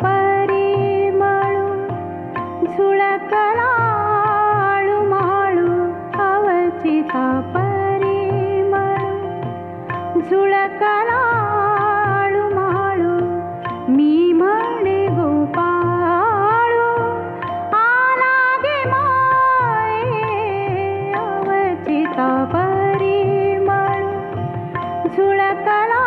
ಪರಿಮಳು ಝುಳಕಲಾಳು Malu ಅವಚಿತ ಪರಿಮಳು ಝುಳಕಲಾಳು Malu me ಮಳೆ ಗೋಪಾಳು ಆಲಾಗೆ ಮಾಯೆ ಅವಚಿತ ಪರಿಮಳು ಝುಳಕಲಾ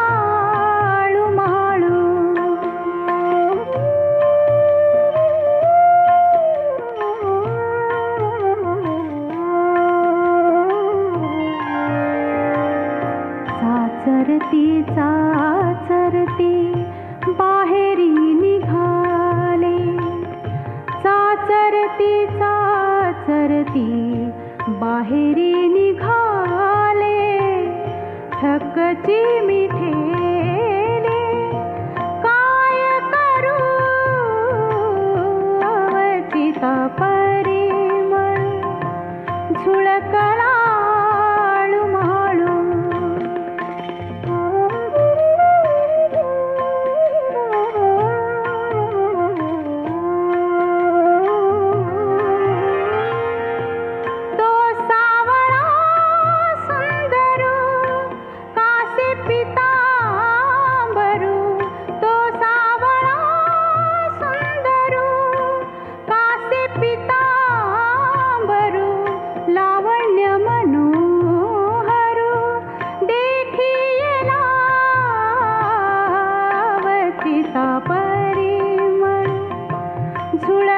आरती चाचरती बाहेरी निघाले. चाचरती चाचरती बाहेरी निघाले. थकची मी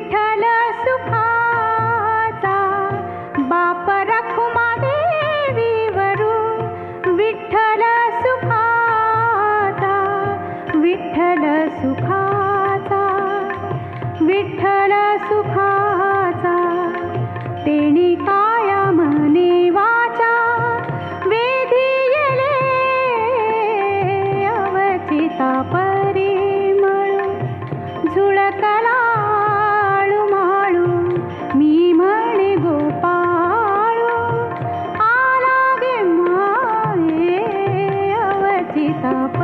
विठ्ठल वरू विठ्ठल सुखाचा विठ्ठल सुखाचा विठ्ठल आलागे माये अवचिता